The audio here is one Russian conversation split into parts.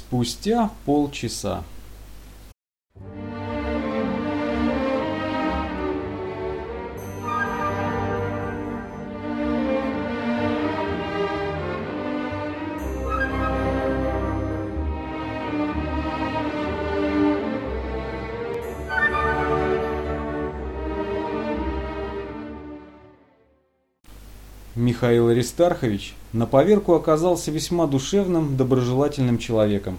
Спустя полчаса. Михаил Аристархович на поверку оказался весьма душевным, доброжелательным человеком.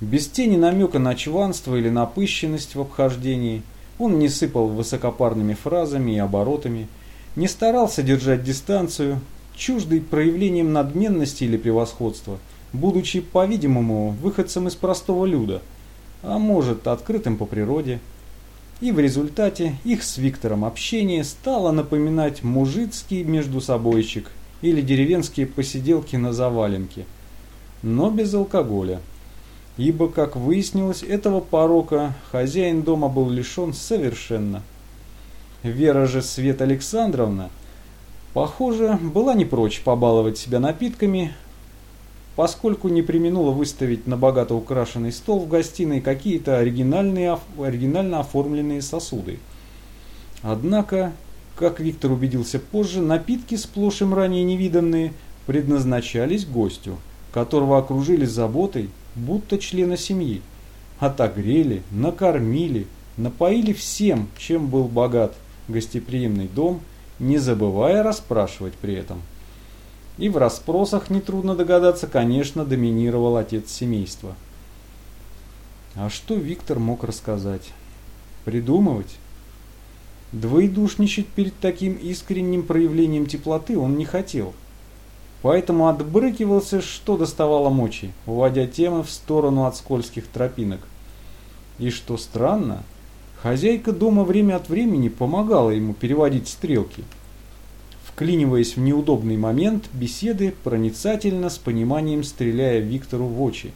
Без тени намека на чванство или напыщенность в обхождении, он не сыпал высокопарными фразами и оборотами, не старался держать дистанцию, чуждый проявлением надменности или превосходства, будучи, по-видимому, выходцем из простого люда, а может, открытым по природе – и в результате их с Виктором общение стало напоминать мужицкий междусобойчик или деревенские посиделки на заваленке, но без алкоголя. Ибо, как выяснилось, этого порока хозяин дома был лишен совершенно. Вера же Свет Александровна, похоже, была не прочь побаловать себя напитками, поскольку не применула выставить на богато украшенный стол в гостиной какие-то оригинальные, оригинально оформленные сосуды. Однако, как Виктор убедился позже, напитки, сплошь им ранее невиданные, предназначались гостю, которого окружили заботой, будто члена семьи. Отогрели, накормили, напоили всем, чем был богат гостеприимный дом, не забывая расспрашивать при этом. И в расспросах, нетрудно догадаться, конечно, доминировал отец семейства. А что Виктор мог рассказать? Придумывать? Двоедушничать перед таким искренним проявлением теплоты он не хотел. Поэтому отбрыкивался, что доставало мочи, уводя темы в сторону от скользких тропинок. И что странно, хозяйка дома время от времени помогала ему переводить стрелки – вклиниваясь в неудобный момент беседы, проницательно, с пониманием стреляя Виктору в очи.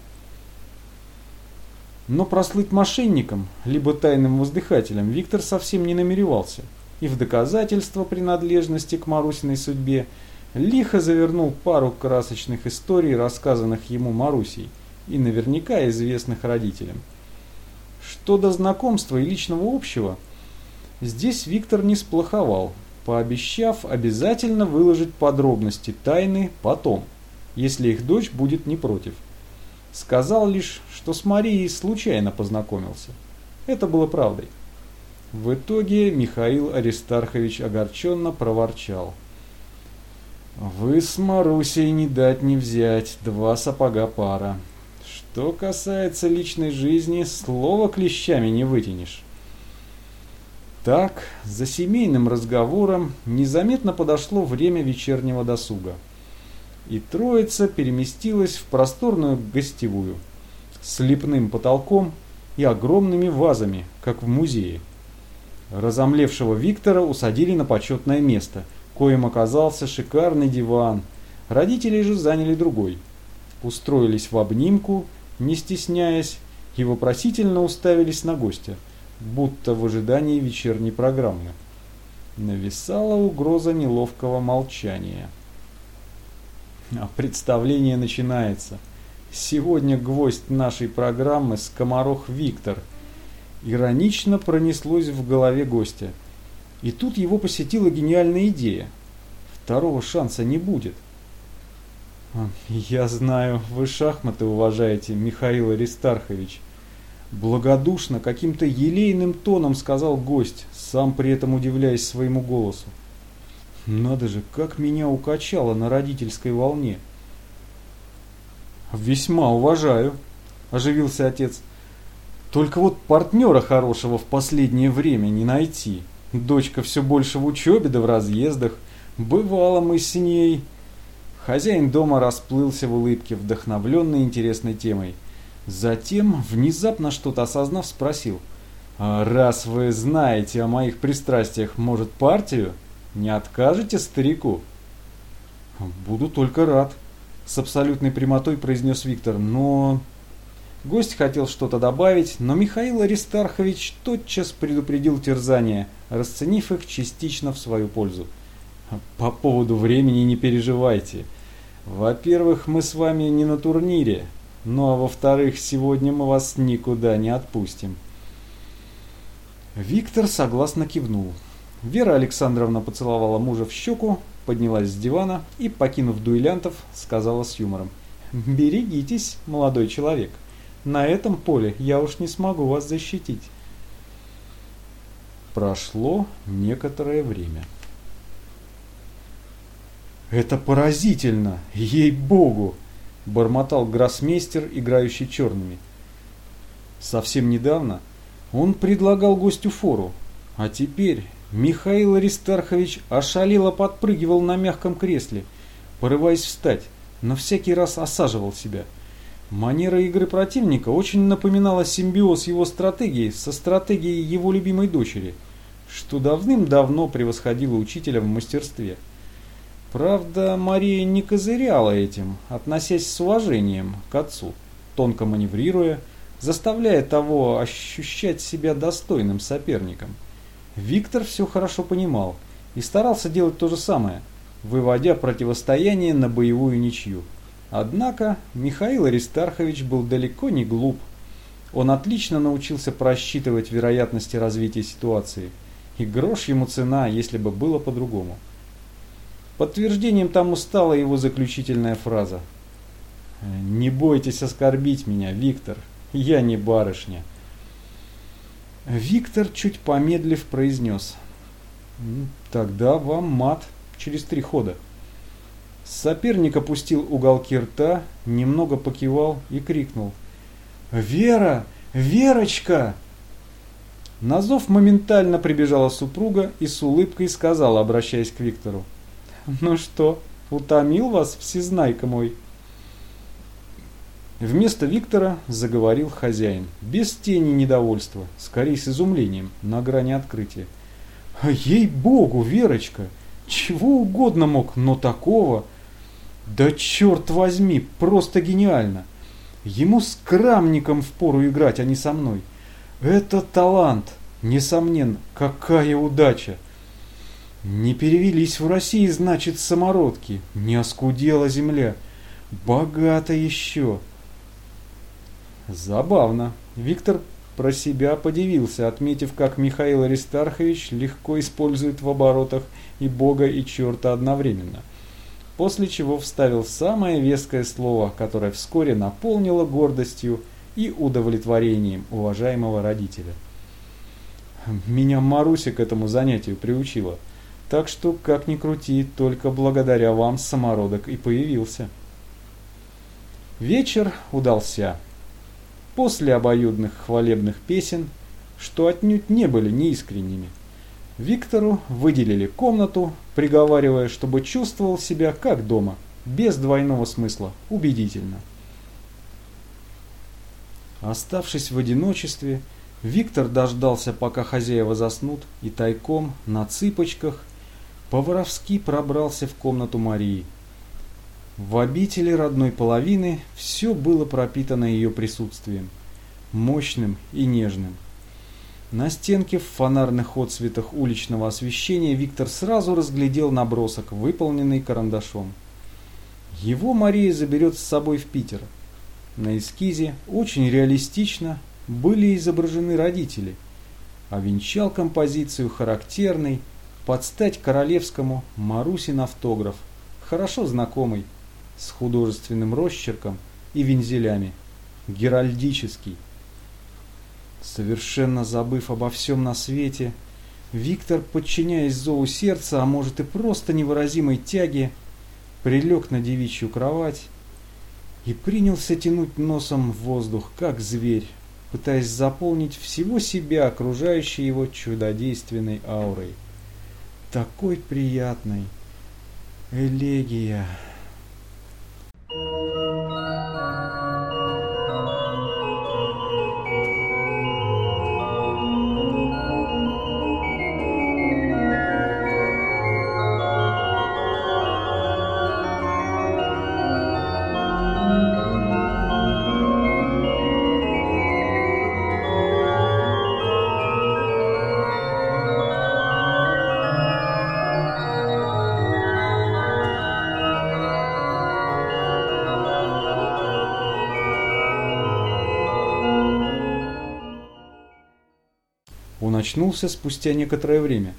Но прослыть мошенником, либо тайным воздыхателем Виктор совсем не намеревался, и в доказательство принадлежности к Марусиной судьбе лихо завернул пару красочных историй, рассказанных ему Марусей, и наверняка известных родителям. Что до знакомства и личного общего, здесь Виктор не сплоховал, пообещав обязательно выложить подробности тайны потом, если их дочь будет не против. Сказал лишь, что с Марией случайно познакомился. Это было правдой. В итоге Михаил Аристархович огорченно проворчал. «Вы с Марусей не дать не взять, два сапога пара. Что касается личной жизни, слова клещами не вытянешь». Так, за семейным разговором незаметно подошло время вечернего досуга. И троица переместилась в просторную гостевую с лепным потолком и огромными вазами, как в музее. Разомлевшего Виктора усадили на почетное место, коим оказался шикарный диван. Родители же заняли другой. Устроились в обнимку, не стесняясь, и вопросительно уставились на гостя – будто в ожидании вечерней программы. Нависала угроза неловкого молчания. А представление начинается. Сегодня гвоздь нашей программы Скоморох Виктор. Иронично пронеслось в голове гостя. И тут его посетила гениальная идея. Второго шанса не будет. «Я знаю, вы шахматы уважаете, Михаил Аристархович», Благодушно, каким-то елейным тоном сказал гость, сам при этом удивляясь своему голосу. Надо же, как меня укачало на родительской волне. Весьма уважаю, оживился отец. Только вот партнера хорошего в последнее время не найти. Дочка все больше в учебе да в разъездах. Бывало мы с ней. Хозяин дома расплылся в улыбке, вдохновленный интересной темой – Затем, внезапно что-то осознав, спросил. «А «Раз вы знаете о моих пристрастиях, может, партию? Не откажете старику?» «Буду только рад», — с абсолютной прямотой произнес Виктор, «но...» Гость хотел что-то добавить, но Михаил Аристархович тотчас предупредил терзание, расценив их частично в свою пользу. «По поводу времени не переживайте. Во-первых, мы с вами не на турнире, Ну а во-вторых, сегодня мы вас никуда не отпустим. Виктор согласно кивнул. Вера Александровна поцеловала мужа в щеку, поднялась с дивана и, покинув дуэлянтов, сказала с юмором. «Берегитесь, молодой человек. На этом поле я уж не смогу вас защитить». Прошло некоторое время. «Это поразительно! Ей-богу!» – бормотал гроссмейстер, играющий черными. Совсем недавно он предлагал гостю фору, а теперь Михаил Аристархович ошалело подпрыгивал на мягком кресле, порываясь встать, но всякий раз осаживал себя. Манера игры противника очень напоминала симбиоз его стратегии со стратегией его любимой дочери, что давным-давно превосходило учителя в мастерстве. Правда, Мария не козыряла этим, относясь с уважением к отцу, тонко маневрируя, заставляя того ощущать себя достойным соперником – Виктор все хорошо понимал и старался делать то же самое, выводя противостояние на боевую ничью. Однако Михаил Аристархович был далеко не глуп. Он отлично научился просчитывать вероятности развития ситуации, и грош ему цена, если бы было по-другому. Подтверждением тому стала его заключительная фраза. «Не бойтесь оскорбить меня, Виктор, я не барышня». Виктор, чуть помедлив, произнес. «Тогда вам мат через три хода». Соперник опустил уголки рта, немного покивал и крикнул. «Вера! Верочка!» На зов моментально прибежала супруга и с улыбкой сказала, обращаясь к Виктору. «Ну что, утомил вас, всезнайка мой?» Вместо Виктора заговорил хозяин, без тени недовольства, скорее с изумлением, на грани открытия. «Ей-богу, Верочка, чего угодно мог, но такого...» «Да черт возьми, просто гениально! Ему с крамником впору играть, а не со мной. Это талант, несомненно, какая удача!» Не перевелись в России, значит, самородки, не оскудела земля. Богато еще. Забавно. Виктор про себя подивился, отметив, как Михаил Аристархович легко использует в оборотах и бога, и черта одновременно. После чего вставил самое веское слово, которое вскоре наполнило гордостью и удовлетворением уважаемого родителя. Меня Маруся к этому занятию приучила, так что, как ни крути, только благодаря вам самородок и появился. Вечер удался после обоюдных хвалебных песен, что отнюдь не были неискренними. Виктору выделили комнату, приговаривая, чтобы чувствовал себя как дома, без двойного смысла, убедительно. Оставшись в одиночестве, Виктор дождался, пока хозяева заснут, и тайком, на цыпочках, по-воровски пробрался в комнату Марии – в обители родной половины все было пропитано ее присутствием, мощным и нежным. На стенке в фонарных отсветах уличного освещения Виктор сразу разглядел набросок, выполненный карандашом. Его Мария заберет с собой в Питер. На эскизе очень реалистично были изображены родители, а венчал композицию характерный, под стать королевскому Марусин автограф, хорошо знакомый, с художественным росчерком и вензелями. Геральдический. Совершенно забыв обо всем на свете, Виктор, подчиняясь зову сердца, а может и просто невыразимой тяге, прилег на девичью кровать и принялся тянуть носом в воздух, как зверь, пытаясь заполнить всего себя, окружающей его чудодейственной аурой. Такой приятной элегия. Он очнулся спустя некоторое время.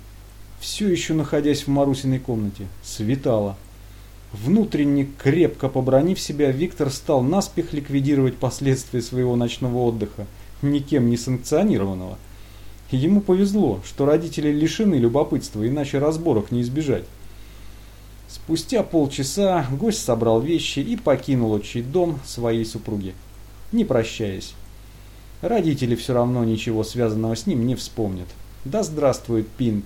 Все еще находясь в Марусиной комнате. Светало. Внутренне крепко побронив себя, Виктор стал наспех ликвидировать последствия своего ночного отдыха, никем не санкционированного. Ему повезло, что родители лишены любопытства, иначе разборок не избежать. Спустя полчаса гость собрал вещи и покинул отчий дом своей супруги, не прощаясь. Родители все равно ничего связанного с ним не вспомнят. Да здравствует Пинг,